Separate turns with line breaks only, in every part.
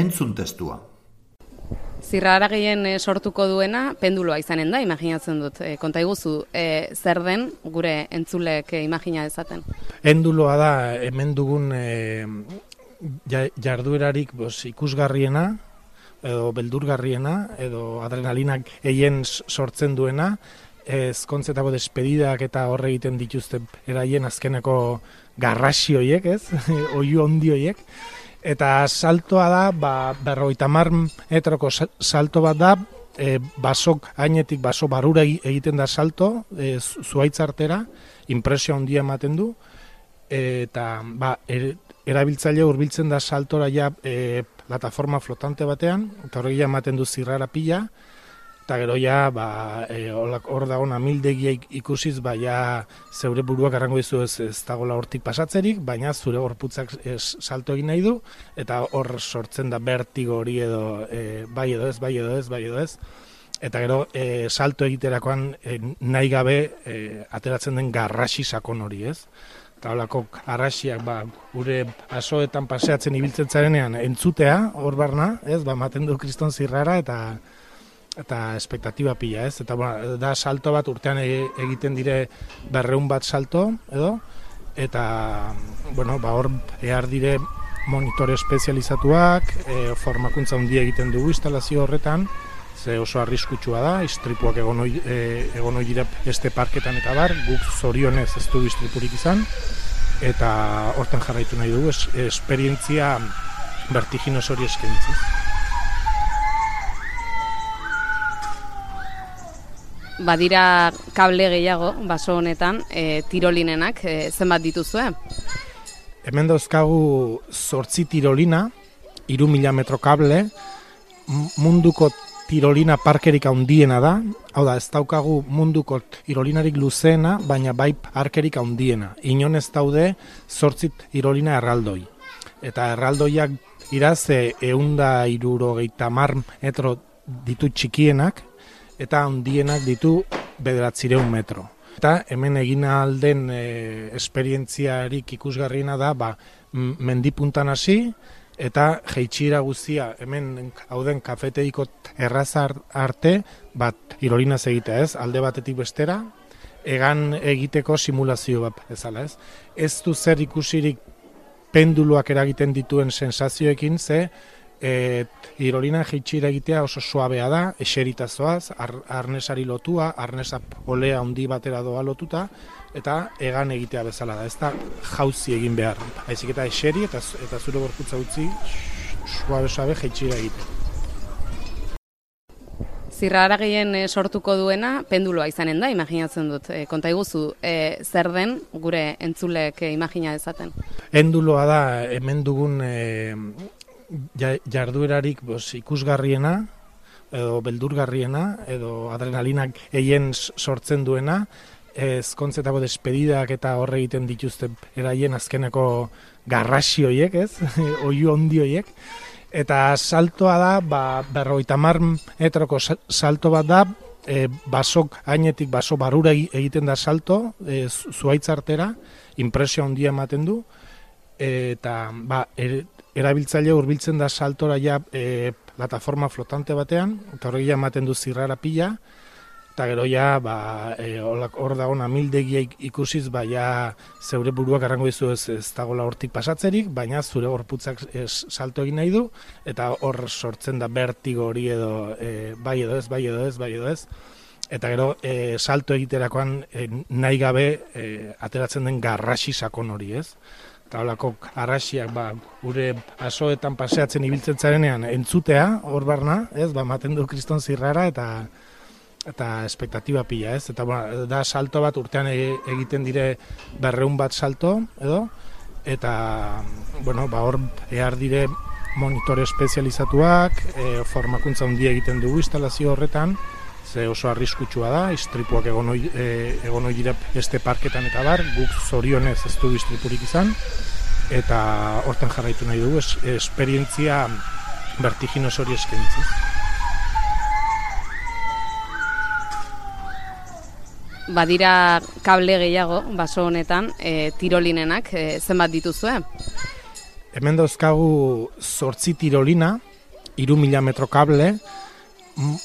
Entzun testua.
Zirrara gehien eh, sortuko duena penduloa izanen da, imaginatzen dut. E, konta iguzu, eh, zer den gure entzulek e, imagina dezaten?
Enduloa da hemen dugun e, jarduerarik bos, ikusgarriena, edo beldurgarriena, edo adrenalinak eien sortzen duena, ez kontzetako despedidak eta horre egiten dituzte eraien azkeneko garrasioiek, ez? Oiu ondioiek eta saltoa da, ba, berroita mar metroko salto bat da, e, basok, hainetik baso barura egiten da salto, e, zuaitzartera, impresio handia ematen du, eta ba, er, erabiltzaile hurbiltzen da saltora ja e, plataforma flotante batean, eta horregia ematen du zirrara pila, eta gero ja, ba, e, hor da ona mildegia ikusiz, ba, ja, zeure buruak errango dizu ez, ez dagoela hortik pasatzerik, baina zure horputzak salto egin nahi du, eta hor sortzen da bertigo hori edo, e, bai edo ez, bai edo ez, bai edo ez, eta gero e, salto egiterakoan e, nahi gabe e, ateratzen den garrasi sakon hori ez. Eta holako arrasiak, ba, gure asoetan paseatzen ibiltzen zarenean entzutea, hor barna, ez, ba, maten du kriston zirrara, eta eta espektatiba pila, ez? Eta bueno, da salto bat urtean e, egiten dire berreun bat salto, edo? Eta, bueno, ba hor ehar dire monitore espezializatuak, e, formakuntza handia egiten dugu instalazio horretan, ze oso arriskutsua da, istripuak egon oi, e, egon oi dira este parketan eta bar, guk zorionez ez du istripurik izan, eta hortan jarraitu nahi dugu, es, esperientzia vertiginos hori eskaintzen.
Badira kable gehiago baso honetan e, tirolinenak e, zenbat dituzue?
Hemen dauzkagu zortzi tirolina, iru mila metro kable, munduko tirolina parkerik handiena da, hau da, ez daukagu munduko tirolinarik luzeena, baina bai parkerik handiena. Inon ez daude zortzi tirolina erraldoi. Eta erraldoiak iraz eunda iruro mar metro ditu txikienak, eta handienak ditu bederatzireun metro. Eta hemen egin alden e, esperientziarik ikusgarriena da, ba, mendipuntan hasi, eta jeitxira guztia hemen hauden kafeteiko errazar arte, bat irolinaz egitea ez, alde batetik bestera, egan egiteko simulazio bat ezala ez. Ez du zer ikusirik penduluak eragiten dituen sensazioekin, ze E, irolina jeitxira egitea oso suabea da, eseritazoaz, ar, arnesari lotua, arnesa olea handi batera doa lotuta, eta egan egitea bezala da, ez da jauzi egin behar. Haizik eta eseri eta, eta zure gorputza utzi, suabe-suabe jeitxira egitea.
Zirrara gehien eh, sortuko duena penduloa izanen da, imaginatzen dut. E, konta iguzu, e, zer den gure entzulek e, imagina dezaten?
Enduloa da, hemen dugun e, jarduerarik bos, ikusgarriena, edo beldurgarriena, edo adrenalinak eien sortzen duena, ez kontzetako despedidak eta horre egiten dituzte eraien azkeneko garrasioiek, ez? Oiu ondioiek. Eta saltoa da, ba, berroita mar metroko salto bat da, e, basok, hainetik baso barura egiten da salto, e, zuaitzartera, impresio handia ematen du, eta ba, er, erabiltzaile hurbiltzen da saltora ja e, plataforma flotante batean, eta horrek ja ematen du zirrara pila, eta gero ja, ba, e, hor da ona mildegia ikusiz, ba, ja, zeure buruak arrango dizu ez, ez dagoela hortik pasatzerik, baina zure horputzak salto egin nahi du, eta hor sortzen da bertigo hori edo, e, bai edo ez, bai edo ez, bai edo ez, eta gero e, salto egiterakoan e, nahi gabe e, ateratzen den garrasi sakon hori ez, eta holako arrasiak ba, gure asoetan paseatzen ibiltzen zarenean entzutea, hor barna, ez, ba, maten du kriston zirrara, eta eta espektatiba pila, ez? Eta ba, da salto bat urtean e, egiten dire berreun bat salto, edo? Eta, bueno, ba, hor ehar dire monitore espezializatuak, e, formakuntza handia egiten dugu instalazio horretan, ze oso arriskutsua da, istripuak egon oi, e, egon oi dire beste parketan eta bar, guk zorionez ez du istripurik izan, eta hortan jarraitu nahi dugu, es, esperientzia vertiginos hori eskenitzen.
badira kable gehiago baso honetan e, tirolinenak e, zenbat dituzue?
Hemen dauzkagu zortzi tirolina, iru mila metro kable,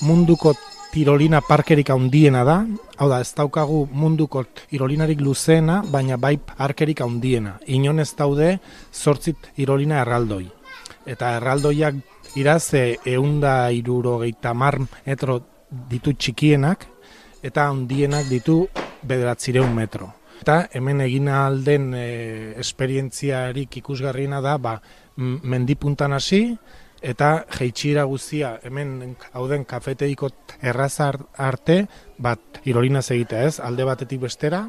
munduko tirolina parkerik handiena da, hau da, ez daukagu munduko tirolinarik luzeena, baina bai parkerik handiena. Inon ez daude zortzi tirolina erraldoi. Eta erraldoiak iraze eunda iruro mar metro ditu txikienak, eta handienak ditu bederatzireun metro. Eta hemen egin alden e, esperientziarik ikusgarriena da, ba, mendipuntan hasi, eta jeitxira guztia hemen hauden kafeteiko errazar arte, bat irolinaz egitea ez, alde batetik bestera,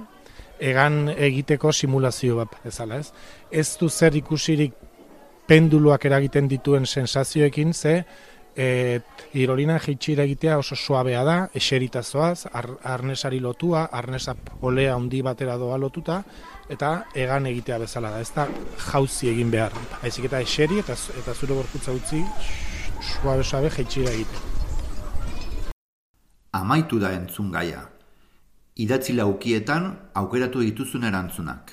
egan egiteko simulazio bat ezala ez. Ez du zer ikusirik penduluak eragiten dituen sensazioekin, ze E, irolina jeitxira egitea oso suabea da, eseritazoaz, ar, arnesari lotua, arnesa olea handi batera doa lotuta, eta egan egitea bezala da, ez da jauzi egin behar. Haizik eta eseri eta, eta zure borkutza utzi suabe-suabe jeitxira egitea.
Amaitu da entzun gaia. Idatzi laukietan aukeratu dituzun erantzunak.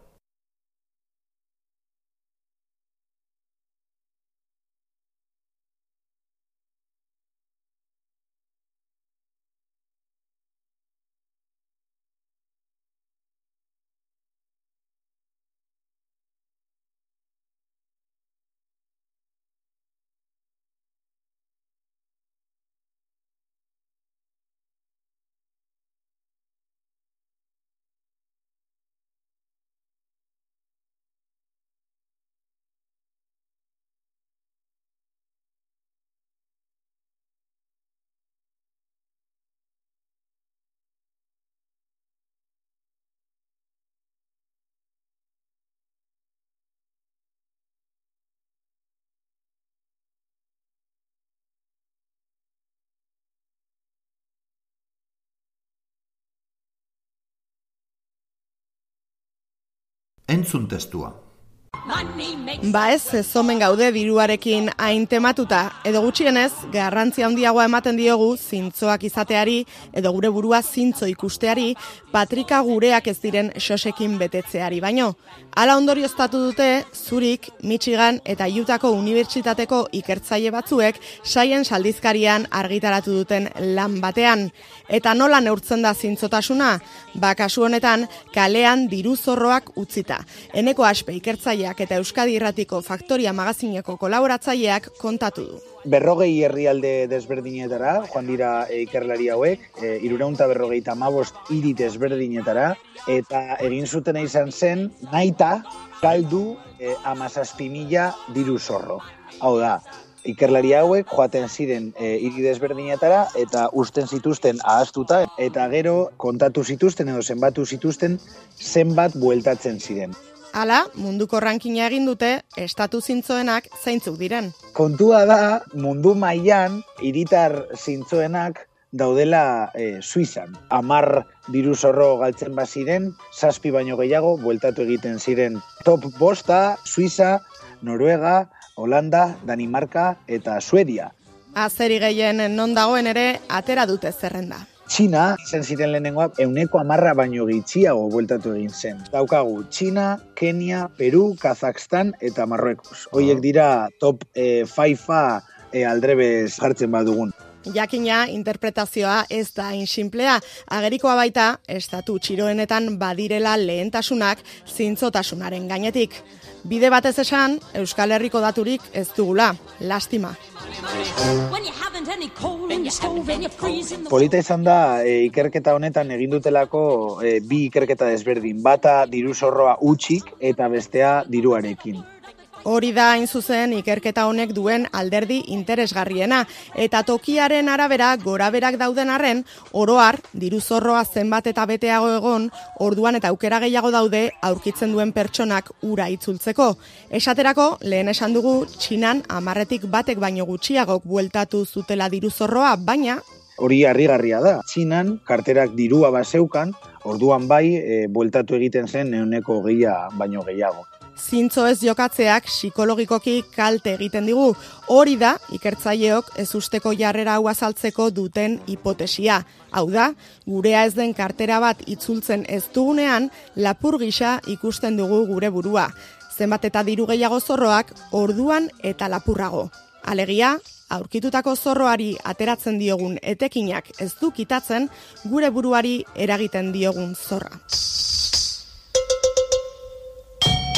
Entzun testua.
Ba ez, ez omen gaude diruarekin hain tematuta, edo gutxienez, garrantzia handiagoa ematen diogu zintzoak izateari, edo gure burua zintzo ikusteari, patrika gureak ez diren xosekin betetzeari. Baino, ala ondorioztatu dute, zurik, Michigan eta Utahko unibertsitateko ikertzaile batzuek saien saldizkarian argitaratu duten lan batean. Eta nola neurtzen da zintzotasuna? Ba, kasu honetan, kalean diru zorroak utzita. Eneko aspe ikertzaileak eta Euskadi Irratiko Faktoria magazineko kolaboratzaileak kontatu du.
Berrogei herrialde desberdinetara, joan dira e, ikerlari hauek, e, irureunta berrogei tamabost iri desberdinetara, eta egin zuten izan zen, naita galdu e, amazazpimila diru zorro. Hau da, ikerlari hauek joaten ziren e, hiri desberdinetara eta usten zituzten ahaztuta eta gero kontatu zituzten edo zenbatu zituzten zenbat bueltatzen ziren.
Hala, munduko rankina egin dute, estatu zintzoenak zeintzuk diren.
Kontua da, mundu mailan hiritar zintzoenak daudela e, Suizan. Amar diru zorro galtzen baziren, zazpi baino gehiago, bueltatu egiten ziren top bosta, Suiza, Noruega, Holanda, Danimarka eta Suedia.
Azeri gehien non dagoen ere, atera dute zerrenda.
Txina, zen ziren lehenengoa, euneko amarra baino gehitxiago bueltatu egin zen. Daukagu, Txina, Kenia, Peru, Kazakstan eta Marruekos. Hoiek dira top e, faifa e, aldrebez jartzen badugun.
Jakina, interpretazioa ez da insimplea. Agerikoa baita, estatu txiroenetan badirela lehentasunak zintzotasunaren gainetik. Bide batez esan, Euskal Herriko daturik ez dugula. Lastima.
Polita izan da, e, ikerketa honetan egin dutelako e, bi ikerketa desberdin. Bata diru zorroa utxik eta bestea diruarekin.
Hori da hain zuzen ikerketa honek duen alderdi interesgarriena eta tokiaren arabera goraberak dauden arren oroar diru zorroa zenbat eta beteago egon orduan eta aukera gehiago daude aurkitzen duen pertsonak ura itzultzeko. Esaterako lehen esan dugu Txinan amarretik batek baino gutxiagok bueltatu zutela diru zorroa baina
Hori harrigarria da. Txinan karterak dirua baseukan, orduan bai, e, bueltatu egiten zen neuneko geia baino gehiago
zintzo ez jokatzeak psikologikoki kalte egiten digu. Hori da, ikertzaileok ez usteko jarrera hau azaltzeko duten hipotesia. Hau da, gurea ez den kartera bat itzultzen ez dugunean, lapur gisa ikusten dugu gure burua. Zenbat eta diru gehiago zorroak, orduan eta lapurrago. Alegia, aurkitutako zorroari ateratzen diogun etekinak ez du kitatzen, gure buruari eragiten diogun zorra.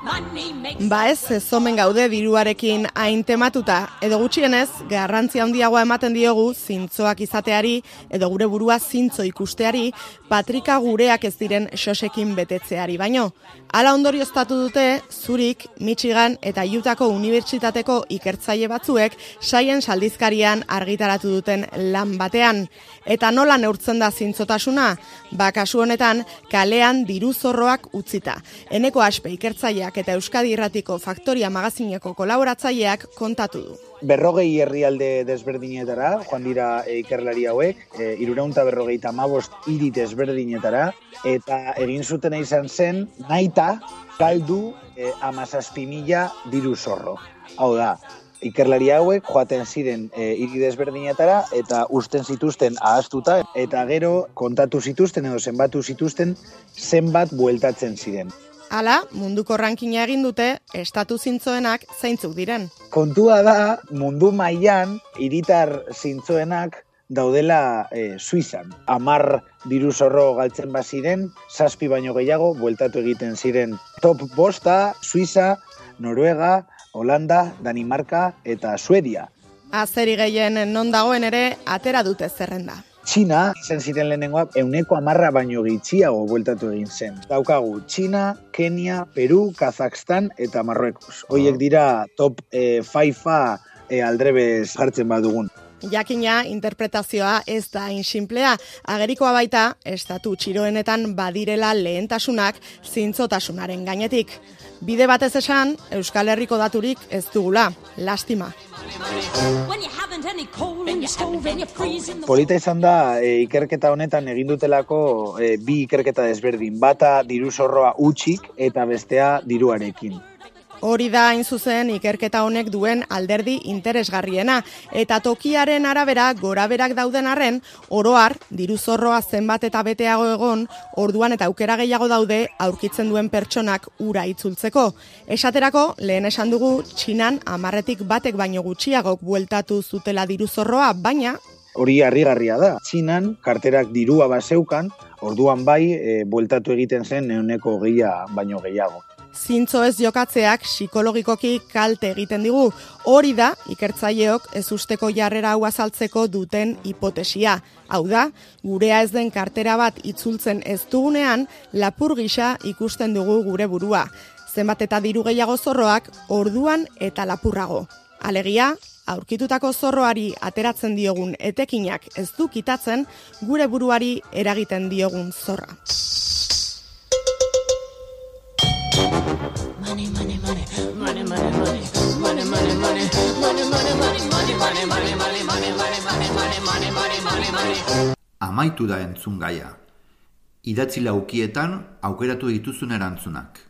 Ba ez, ez omen gaude diruarekin hain tematuta, edo gutxienez, garrantzia handiagoa ematen diogu zintzoak izateari, edo gure burua zintzo ikusteari, patrika gureak ez diren xosekin betetzeari baino. Hala ondorioztatu dute, Zurik, Michigan eta Utahko unibertsitateko ikertzaile batzuek saien saldizkarian argitaratu duten lan batean. Eta nola neurtzen da zintzotasuna? Ba, kasu honetan, kalean diru zorroak utzita. Eneko aspe ikertzaileak eta Euskadi Irratiko Faktoria magazineko kolaboratzaileak kontatu du.
Berrogei herrialde desberdinetara, joan dira ikerlari hauek, e, irureunta berrogei tamabost iri desberdinetara, eta egin zuten izan zen, naita galdu e, amazazpimila diru zorro. Hau da, ikerlari hauek joaten ziren e, iri desberdinetara eta usten zituzten ahaztuta eta gero kontatu zituzten edo zenbatu zituzten zenbat bueltatzen ziren.
Hala, munduko rankina egin dute, estatu zintzoenak zeintzuk diren.
Kontua da, mundu mailan hiritar zintzoenak daudela e, Suizan. Amar diru zorro galtzen baziren, zazpi baino gehiago, bueltatu egiten ziren top bosta, Suiza, Noruega, Holanda, Danimarka eta Suedia.
Azeri gehien non dagoen ere, atera dute zerrenda.
Txina, zen ziren lehenengoa, euneko amarra baino gehitxiago bueltatu egin zen. Daukagu, Txina, Kenia, Peru, Kazakstan eta Marruekos. Hoiek dira top e, faifa e, aldrebez jartzen badugun.
Jakina interpretazioa ez da insimplea, agerikoa baita estatu txiroenetan badirela lehentasunak zintzotasunaren gainetik. Bide batez esan, Euskal Herriko daturik ez dugula, lastima.
Polita izan da, e, ikerketa honetan egin dutelako e, bi ikerketa desberdin. Bata diru zorroa utxik eta bestea diruarekin.
Hori da hain zuzen ikerketa honek duen alderdi interesgarriena eta tokiaren arabera goraberak dauden arren oroar diru zorroa zenbat eta beteago egon orduan eta aukera gehiago daude aurkitzen duen pertsonak ura itzultzeko. Esaterako lehen esan dugu txinan amarretik batek baino gutxiagok bueltatu zutela diru zorroa baina
Hori harrigarria da. Txinan karterak dirua baseukan, orduan bai, e, bueltatu egiten zen neuneko gehiago baino gehiago
zintzo ez jokatzeak psikologikoki kalte egiten digu. Hori da, ikertzaileok ez usteko jarrera hau azaltzeko duten hipotesia. Hau da, gurea ez den kartera bat itzultzen ez dugunean, lapur gisa ikusten dugu gure burua. Zenbat eta diru gehiago zorroak, orduan eta lapurrago. Alegia, aurkitutako zorroari ateratzen diogun etekinak ez du kitatzen, gure buruari eragiten diogun zorra.
Amaitu da entzun gaia. Idatzi laukietan aukeratu dituzun erantzunak.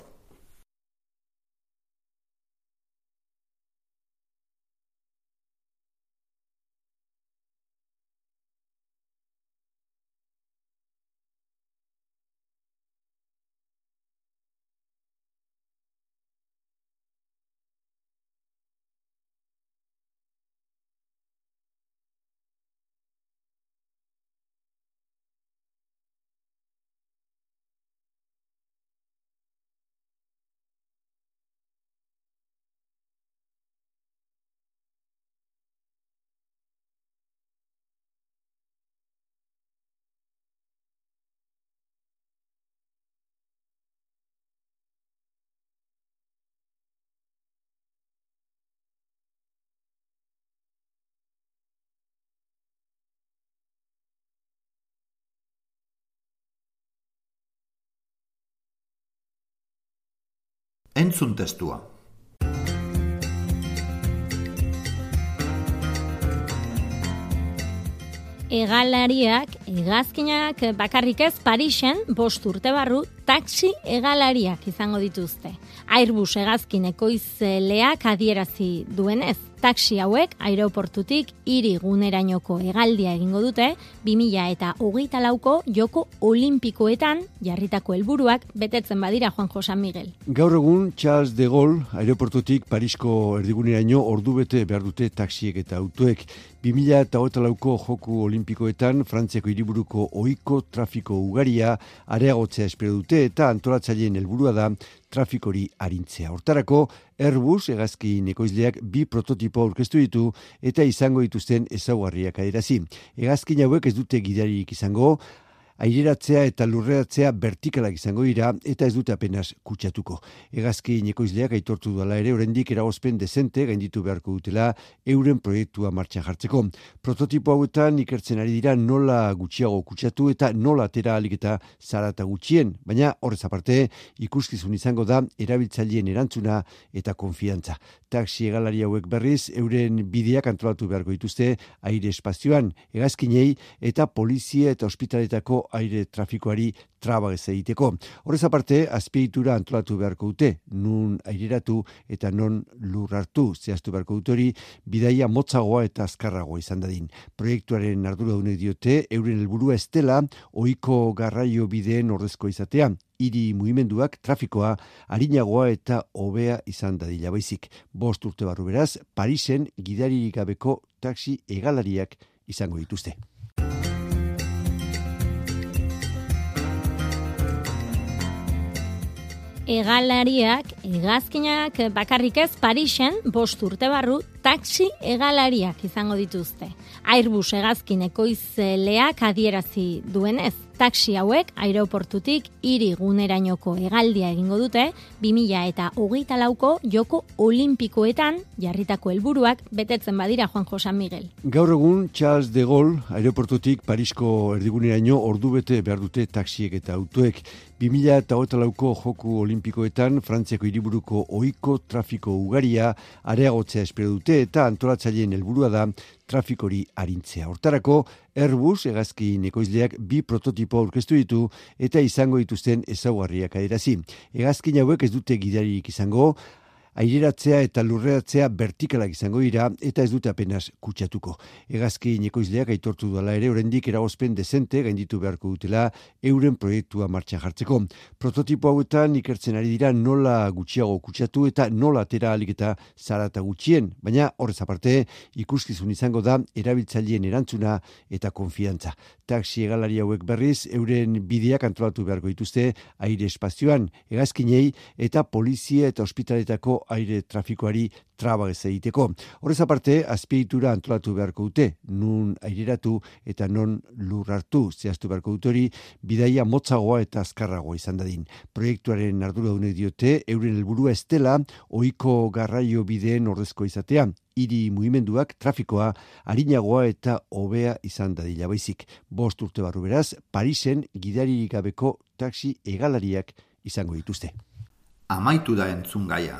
Entzun testua.
Egalariak, egazkinak bakarrik ez Parisen, bost urte barru, taksi egalariak izango dituzte. Airbus egazkineko izeleak adierazi duenez, taxi hauek aeroportutik hiri gunerainoko hegaldia egingo dute 2000 eta hogeita lauko joko olimpikoetan jarritako helburuak betetzen badira Juan Josan Miguel.
Gaur egun Charles de Gaulle aeroportutik Parisko erdiguneraino ordu bete behar dute taxiek eta autoek 2000 eta hogeita lauko joku olimpikoetan Frantziako hiriburuko ohiko trafiko ugaria areagotzea espero dute eta antolatzaileen helburua da trafikori arintzea. Hortarako, Airbus egazki nekoizleak bi prototipo aurkeztu ditu eta izango dituzten ezaugarriak adirazi. Egazkin hauek ez dute gidarik izango, aireratzea eta lurreratzea vertikalak izango dira eta ez dute apenas kutsatuko. Egazki nekoizleak aitortu dela ere, oraindik eragozpen dezente gainditu beharko dutela euren proiektua martxan jartzeko. Prototipo hauetan ikertzen ari dira nola gutxiago kutsatu eta nola atera alik eta zarata gutxien, baina horrez aparte ikuskizun izango da erabiltzaileen erantzuna eta konfiantza. Taxi egalari hauek berriz, euren bideak antolatu beharko dituzte aire espazioan, egazkinei eta polizia eta ospitaletako aire trafikoari traba ez egiteko. Horrez aparte, azpeitura antolatu beharko dute, nun aireratu eta non lur hartu zehaztu beharko dute hori, bidaia motzagoa eta azkarragoa izan dadin. Proiektuaren ardura dune diote, euren helburua estela, ohiko garraio bideen ordezko izatea, hiri mugimenduak trafikoa harinagoa eta hobea izan dadila baizik. Bost urte barru beraz, Parisen gidaririk gabeko taxi egalariak izango dituzte.
Egalariak, egazkinak bakarrik ez Parisen bost urte barru taxi egalariak izango dituzte. Airbus egazkin ekoizleak adierazi duenez, taxi hauek aeroportutik hiri gunerainoko hegaldia egingo dute 2000 eta hogeita lauko joko olimpikoetan jarritako helburuak betetzen badira Juan Josan Miguel.
Gaur egun Charles de Gaulle aeroportutik Parisko erdiguneraino ordu bete behar dute taxiek eta autoek 2000 eta hogeita lauko joku olimpikoetan Frantziako hiriburuko ohiko trafiko ugaria areagotzea espero dute eta antolatzaileen helburua da trafikori arintzea. Hortarako, Airbus egazki nekoizleak bi prototipo aurkeztu ditu eta izango dituzten ezaugarriak aderazi. Egazkin hauek ez dute gidaririk izango, aireratzea eta lurreratzea vertikalak izango dira eta ez dute apenas kutsatuko. Egazki nekoizleak aitortu duela ere oraindik eragozpen dezente gainditu beharko dutela euren proiektua martxan jartzeko. Prototipo hauetan ikertzen ari dira nola gutxiago kutsatu eta nola atera alik eta zarata gutxien, baina horrez aparte ikuskizun izango da erabiltzaileen erantzuna eta konfiantza. Taxi egalari hauek berriz euren bideak antolatu beharko dituzte aire espazioan egazkinei eta polizia eta ospitaletako aire trafikoari traba ez egiteko. Horrez aparte, azpeitura antolatu beharko dute, nun aireratu eta non lur hartu zehaztu beharko dute hori, bidaia motzagoa eta azkarragoa izan dadin. Proiektuaren ardura dune diote, euren helburua estela, ohiko garraio bideen ordezko izatea, hiri mugimenduak trafikoa harinagoa eta hobea izan dadila baizik. Bost urte barru beraz, Parisen gidaririk gabeko taxi egalariak izango dituzte.
Amaitu da entzun gaia